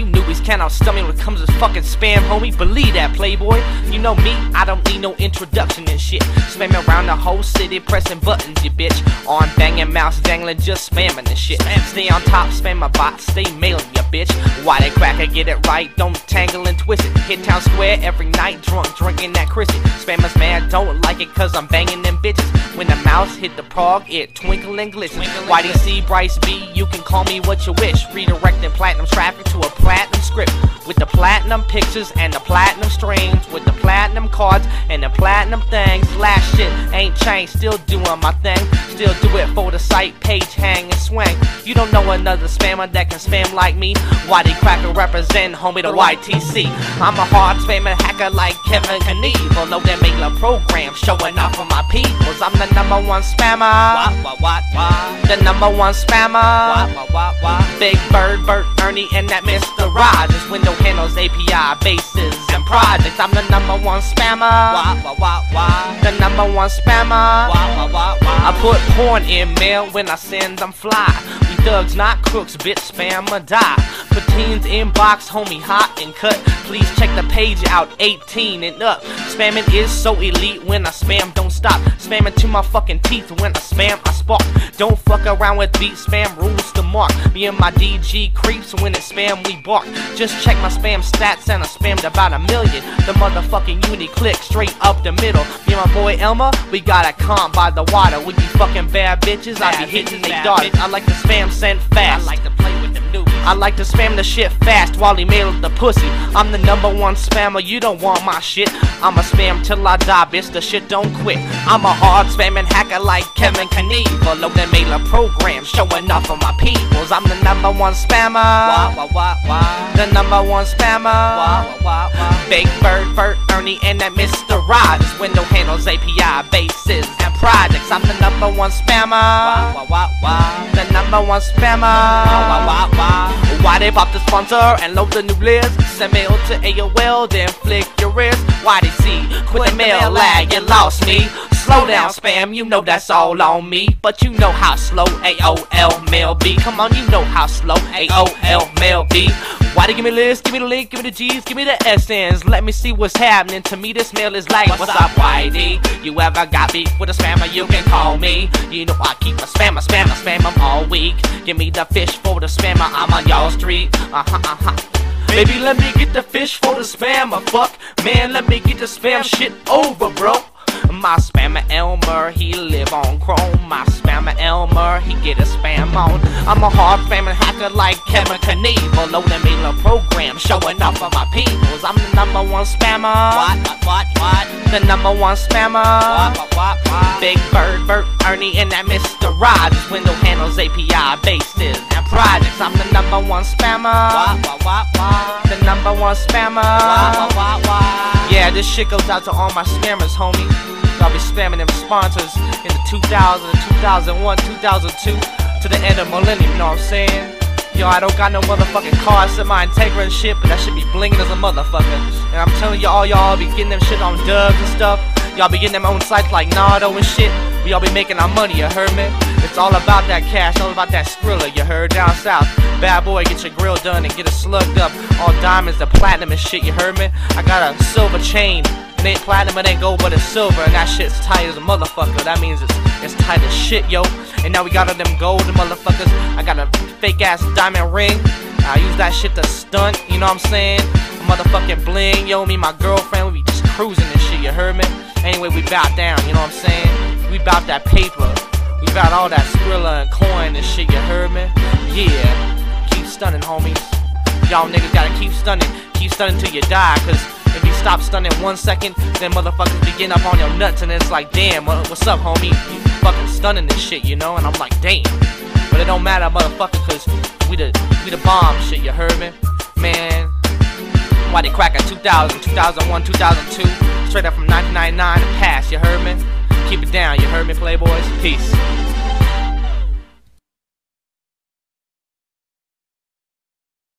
You newbies can't outstump me when it comes to fucking spam, homie. Believe that, playboy. You know me, I don't need no introduction and shit. Spamming around the whole city, pressing buttons, you bitch. On banging, mouse dangling, just spamming and shit. Stay on top, spam my bot, stay mailing, you bitch. YTcracker, get it right, don't tangle and twist it. Hit town square every night, drunk, drinking that Chrissy. Spammers mad, don't like it, cause I'm banging them bitches. When the mouse hit the prog, it twinkle and glisten. YDC Bryce B, you can call me what you wish. Redirecting platinum traffic to a platinum script. With the platinum pictures and the platinum streams. With the platinum cards and the platinum things. Last shit ain't changed, still doing my thing. Still do it for the site, page hang and swing. You don't know another spammer that can spam like me. YTcracker represent, homie, the YTC. I'm a hard spamming hacker like Kevin Knievel. Know that make a program showing off for my peoples. I'm the number one spammer. What, what, what, what? The number one spammer. What, what, what, what? Big Bird, Bert, Ernie, and that Mr. Rogers. Window handles, API, bases, and projects. I'm the number one spammer. What, what, what, what? The number one spammer. What, what, what, what? I put porn in mail when I send them fly. We thugs, not crooks, bitch, spam or die. Put teens inbox, homie, hot and cut. Please check the page out, 18 and up. Spamming is so elite when I spam, don't stop. Spamming to my fucking teeth when I spam, I spark. Don't fuck around with beat spam rules to mark. Me and my DG creeps when it's spam, we bark. Just check my spam stats and I spammed about a million. The motherfucking uni click straight up the middle. Me and my boy Elma, we got a comp by the water. We be fucking bad bitches, I be hitting they daughters. I like to spam send fast. I like to play newbies. I like to spam the shit fast while he mailed the pussy. I'm the number one spammer, you don't want my shit. I'ma spam till I die, bitch, the shit don't quit. I'm a hard spamming hacker like Kevin Knievel. Load and mail a program showing off for my peoples. I'm the number one spammer. The number one spammer. What, what? Big Bird, Bert, Ernie, and that Mr. Rogers. Window handles, API, bases, and projects. I'm the number one spammer. The number one spammer. Why they pop the sponsor and load the new list? Send mail to AOL, then flick your wrist. Why they see? Quit the mail lag, you lost me. Slow down, spam, you know that's all on me. But you know how slow AOL mail be. Come on, you know how slow AOL mail be. Why they give me list? Give me the link, give me the G's, give me the SNs. Let me see what's happening. To me, this mail is like, What's up, YD? You ever got beef with a spammer? You can call me. You know I keep a spammer, spammer, spam 'em all week. Give me the fish for the spammer. I'm on y'all street. Uh huh, uh huh. Baby, let me get the fish for the spammer. Fuck, man, let me get the spam shit over, bro. My spammer Elmer, he live on Chrome. My spammer Elmer, he get a spam on. I'm a hard spamming hacker like Kevin Knievel. Loading me the program, showing off for my peoples. I'm the number one spammer. What, what, what? The number one spammer. What, what, what? Big Bird, Bert, Ernie, and that Mr. Rogers. Window handles, API, bases, and projects. I'm the number one spammer. What, what, what, what? The number one spammer. What, what, what, what? Yeah, this shit goes out to all my spammers, homie. Y'all be spamming them sponsors in the 2000, 2001, 2002 to the end of millennium, you know what I'm saying? Yo, I don't got no motherfucking car, set my Integra and shit, but that should be blinging as a motherfucker. And I'm telling y'all, y'all be getting them shit on dubs and stuff. Y'all be getting them on sites like Nardo and shit. We all be making our money, you heard me? It's all about that cash, all about that Skrilla, you heard? Down south. Bad boy, get your grill done and get it slugged up. All diamonds, the platinum and shit, you heard me? I got a silver chain. It ain't platinum, it ain't gold, but it's silver, and that shit's tight as a motherfucker. That means it's it's tight as shit, yo. And now we got all them golden motherfuckers. I got a fake ass diamond ring. I use that shit to stunt, you know what I'm saying? A Motherfucking bling, yo. Me, my girlfriend, we be just cruising and shit, you heard me? Anyway, we bout down, you know what I'm saying? We bout that paper. We bout all that Skrilla and coin and shit, you heard me? Yeah. Keep stunning, homies. Y'all niggas gotta keep stunning. Keep stunning till you die, cause if you stop stunning one second, then motherfuckers be getting up on your nuts, and it's like, damn, what- what's up, homie? You fucking stunning this shit, you know? And I'm like, damn. But it don't matter, motherfucker, cause we the we the bomb shit, you heard me? Man, why they crack at 2000, 2001, 2002, straight up from 1999 and past, you heard me? Keep it down, you heard me, playboys? Peace.